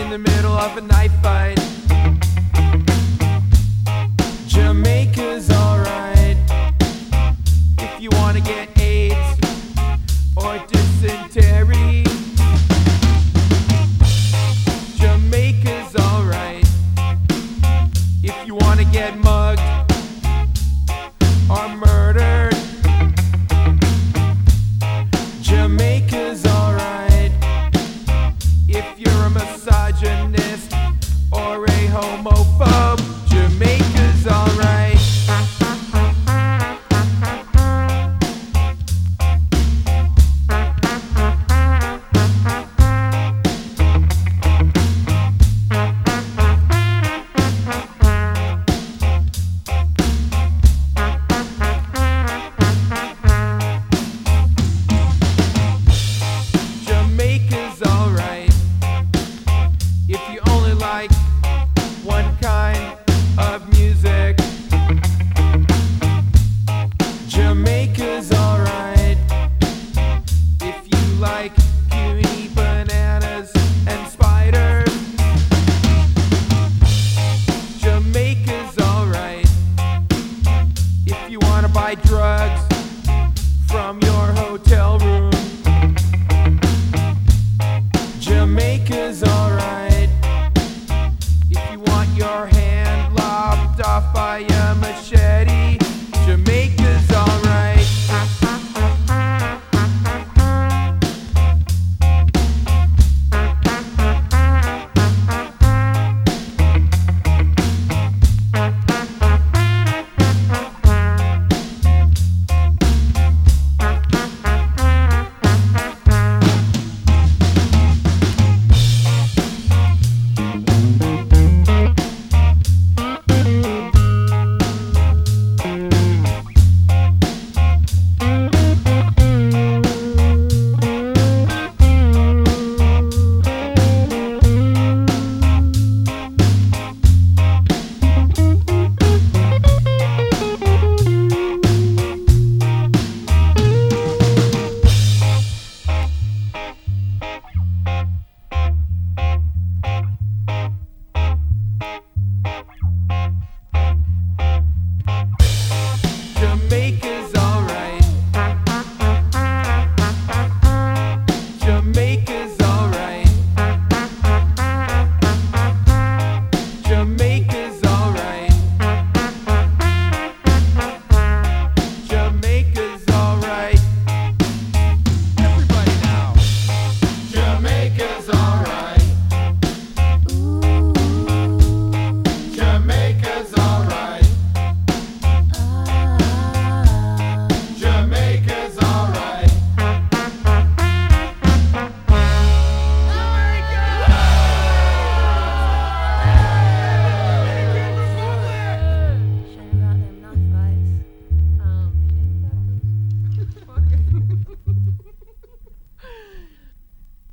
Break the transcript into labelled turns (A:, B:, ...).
A: in the middle of a knife fight. Jamaica's alright if you wanna get AIDS or dysentery. Jamaica's alright if you wanna get mud. buy drugs from your hotel room. Jamaica's alright if you want your hand lopped off by a machete. Jamaica's